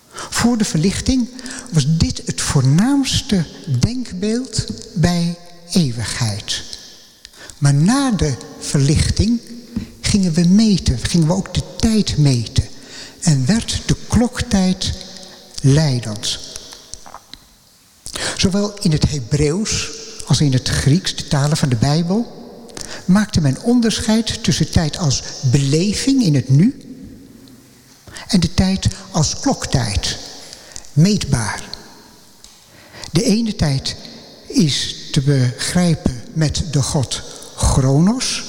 Speaker 3: Voor de verlichting was dit het voornaamste denkbeeld bij eeuwigheid. Maar na de verlichting gingen we meten, gingen we ook de tijd meten. En werd de kloktijd leidend. Zowel in het Hebreeuws als in het Grieks, de talen van de Bijbel... maakte men onderscheid tussen tijd als beleving in het nu... en de tijd als kloktijd, meetbaar. De ene tijd is te begrijpen met de god Chronos,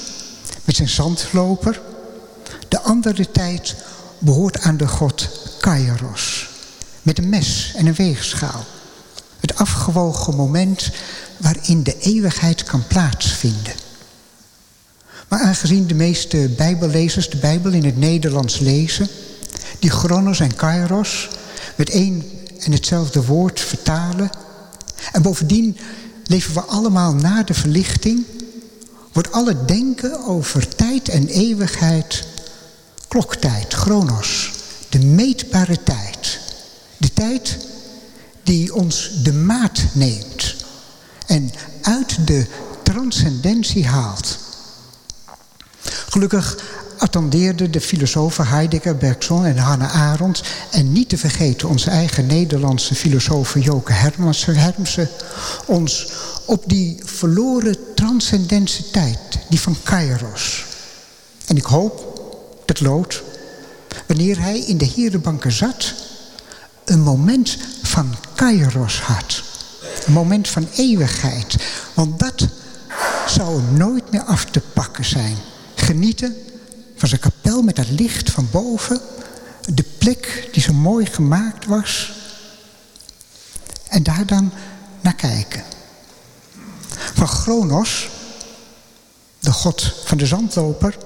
Speaker 3: met zijn zandloper. De andere tijd behoort aan de god Kairos, met een mes en een weegschaal. Het afgewogen moment waarin de eeuwigheid kan plaatsvinden. Maar aangezien de meeste bijbellezers de Bijbel in het Nederlands lezen... die Chronos en Kairos met één en hetzelfde woord vertalen. En bovendien leven we allemaal na de verlichting. Wordt alle denken over tijd en eeuwigheid kloktijd, chronos. De meetbare tijd. De tijd die ons de maat neemt. En uit de transcendentie haalt. Gelukkig attendeerden de filosofen Heidegger, Bergson en Hannah Arendt... en niet te vergeten onze eigen Nederlandse filosofen Joke Hermsen... ons op die verloren transcendentie tijd, die van Kairos. En ik hoop dat Lood, wanneer hij in de herenbanken zat... een moment van Kairos had. Een moment van eeuwigheid. Want dat zou nooit meer af te pakken zijn. Genieten van zijn kapel met dat licht van boven. De plek die zo mooi gemaakt was. En daar dan naar kijken. Van Chronos, de god van de zandloper,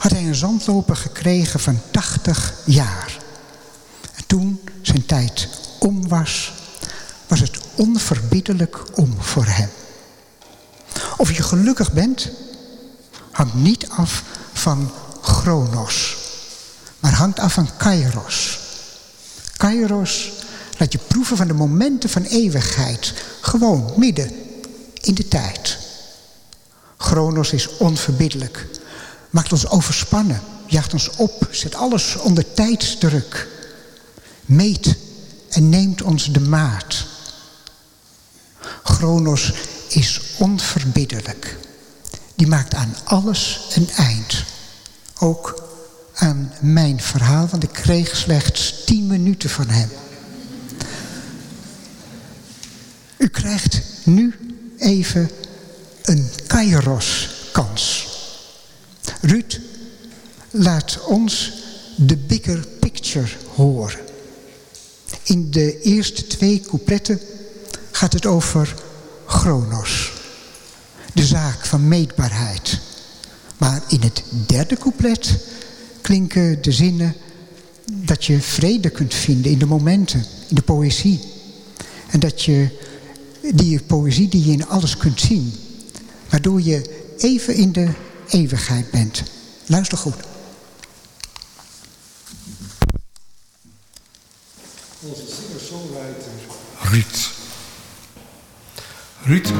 Speaker 3: had hij een zandloper gekregen van 80 jaar. En toen zijn tijd om was, was het onverbiddelijk om voor hem. Of je gelukkig bent, hangt niet af van chronos, maar hangt af van kairos. Kairos laat je proeven van de momenten van eeuwigheid, gewoon midden in de tijd. Chronos is onverbiddelijk, maakt ons overspannen, jaagt ons op, zet alles onder tijdsdruk, meet en neemt ons de maat. Chronos is onverbiddelijk. Die maakt aan alles een eind. Ook aan mijn verhaal, want ik kreeg slechts tien minuten van hem. U krijgt nu even een Kairos-kans. Ruud laat ons de bigger picture horen. In de eerste twee coupletten gaat het over chronos. De zaak van meetbaarheid. Maar in het derde couplet klinken de zinnen dat je vrede kunt vinden in de momenten, in de poëzie. En dat je die poëzie die je in alles kunt zien. Waardoor je even in de eeuwigheid bent. Luister goed.
Speaker 8: Onze singer-songwriter Ruud. Ruud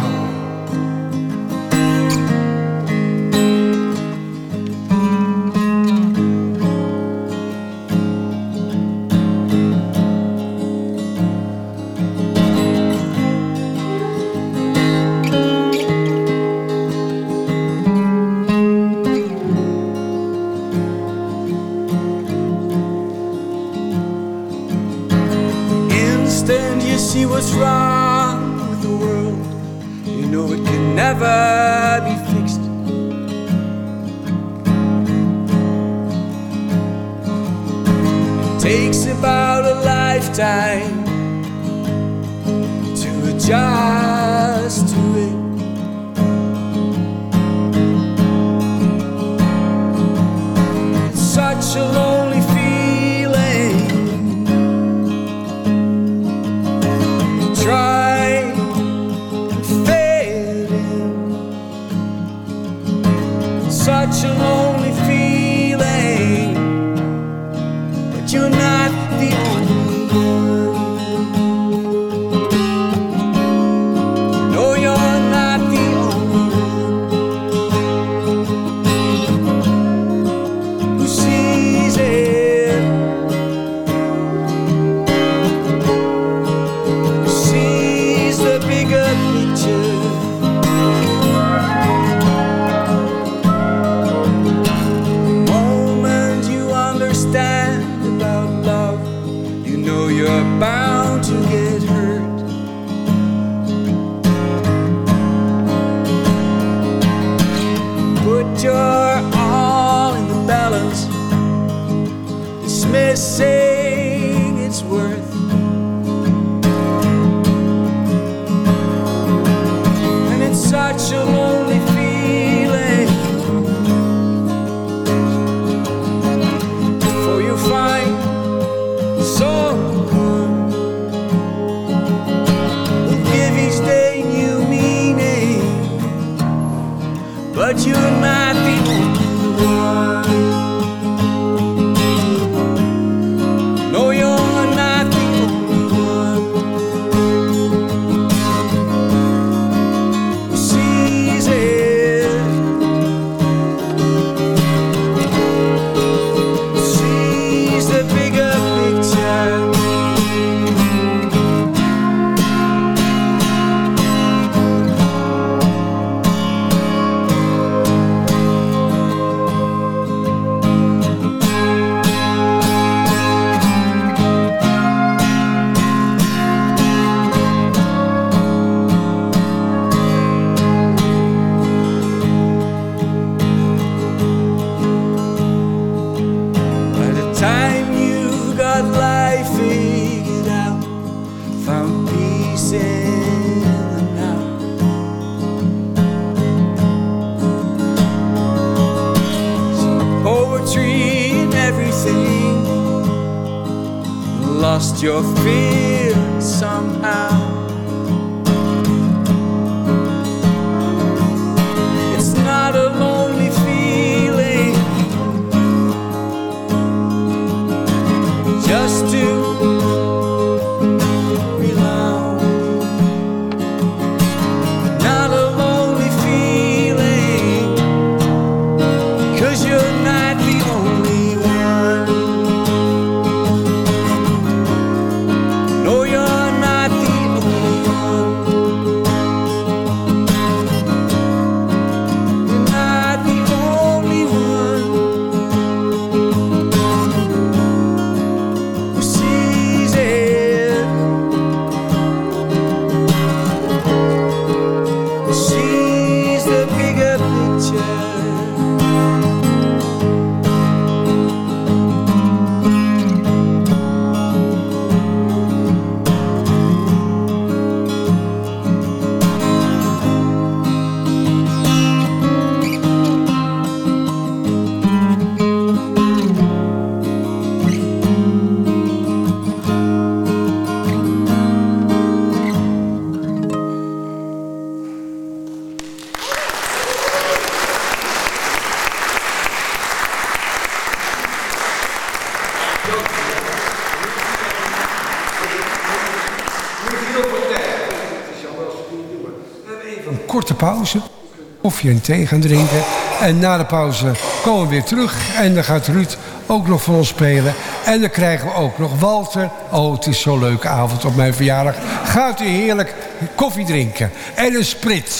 Speaker 4: koffie en thee gaan drinken. En na de pauze komen we weer terug. En dan gaat Ruud ook nog voor ons spelen. En dan krijgen we ook nog Walter. Oh, het is zo'n leuke avond op mijn verjaardag. Gaat u heerlijk koffie drinken. En een
Speaker 9: sprit.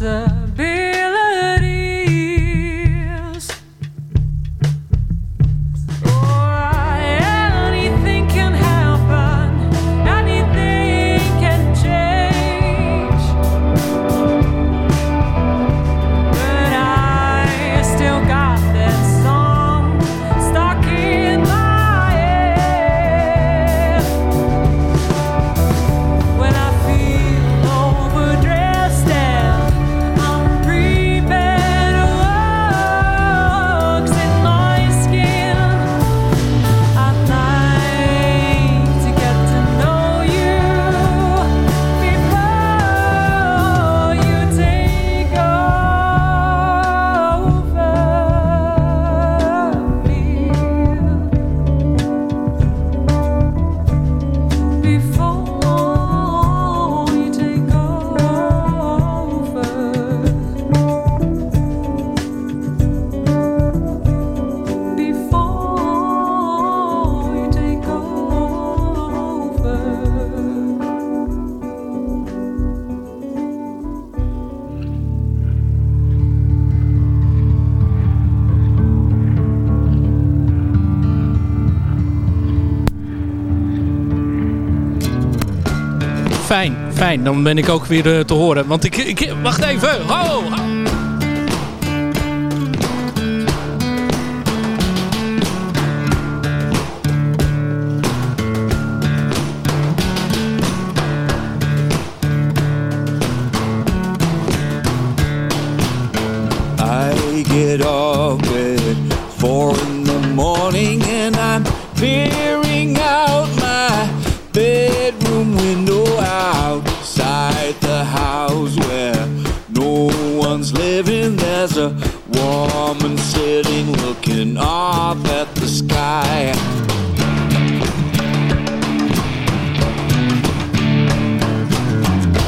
Speaker 9: myself
Speaker 2: fijn, fijn. Dan ben ik ook weer eh, te horen. Want ik, ik... Wacht even. Ho, ho.
Speaker 10: There's a woman sitting looking up at the sky.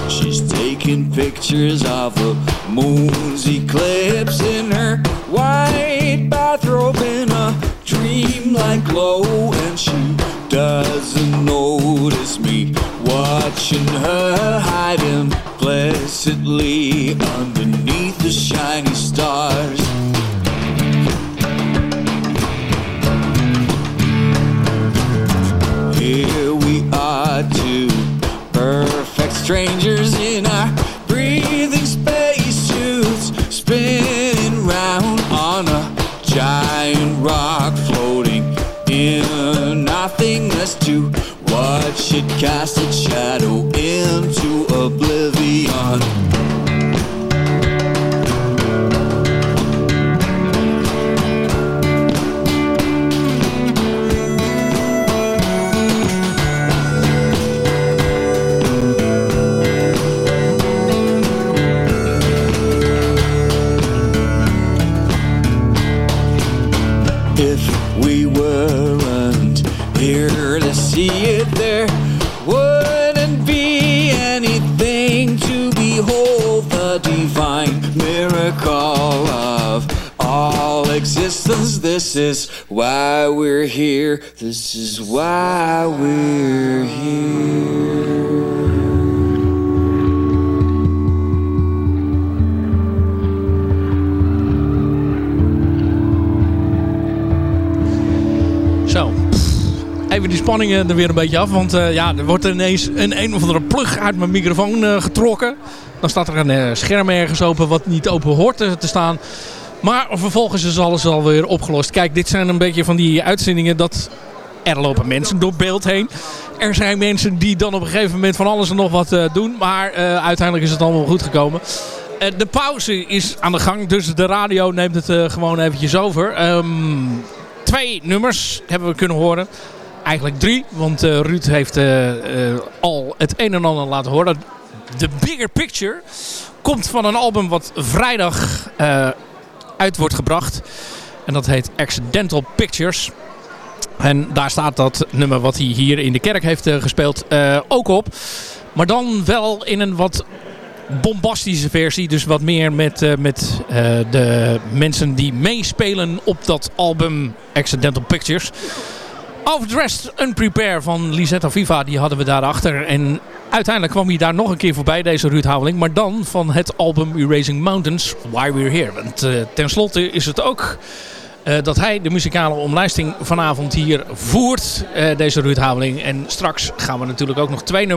Speaker 10: She's taking pictures of a moon's eclipse in her white bathrobe in a dreamlike glow, and she doesn't notice me watching her hide placidly underneath strangers in our breathing spacesuits, spinning round on a giant rock floating in nothingness to watch it cast its shadow into If we weren't here to see it, there wouldn't be anything to behold the divine miracle of all existence. This is why we're here. This is why we're here.
Speaker 2: Even die spanningen er weer een beetje af. Want eh, ja, er wordt ineens een een of andere plug uit mijn microfoon eh, getrokken. Dan staat er een eh, scherm ergens open wat niet open hoort te, staan. Maar vervolgens is alles alweer opgelost. Kijk, dit zijn een beetje van die uitzendingen dat er lopen mensen door beeld heen. Er zijn mensen die dan op een gegeven moment van alles en nog wat doen. Maar uiteindelijk is het allemaal goed gekomen. De pauze is aan de gang, dus de radio neemt het gewoon eventjes over. Ehm, twee nummers hebben we kunnen horen. Eigenlijk drie, want eh, Ruud heeft eh, eh, al het een en ander laten horen. The Bigger Picture komt van een album wat vrijdag uit wordt gebracht. En dat heet Accidental Pictures. En daar staat dat nummer wat hij hier in de kerk heeft gespeeld ook op. Maar dan wel in een wat bombastische versie. Dus wat meer met, met de mensen die meespelen op dat album Accidental Pictures. Overdressed Unprepared van Lisetta Viva, die hadden we daarachter. En uiteindelijk kwam hij daar nog een keer voorbij, deze Ruud Houweling. Maar dan van het album Erasing Mountains, Why We're Here. Want uh, tenslotte is het ook uh, dat hij de muzikale omlijsting vanavond hier voert, uh, deze Ruud Houweling. En straks gaan we natuurlijk ook nog twee nummers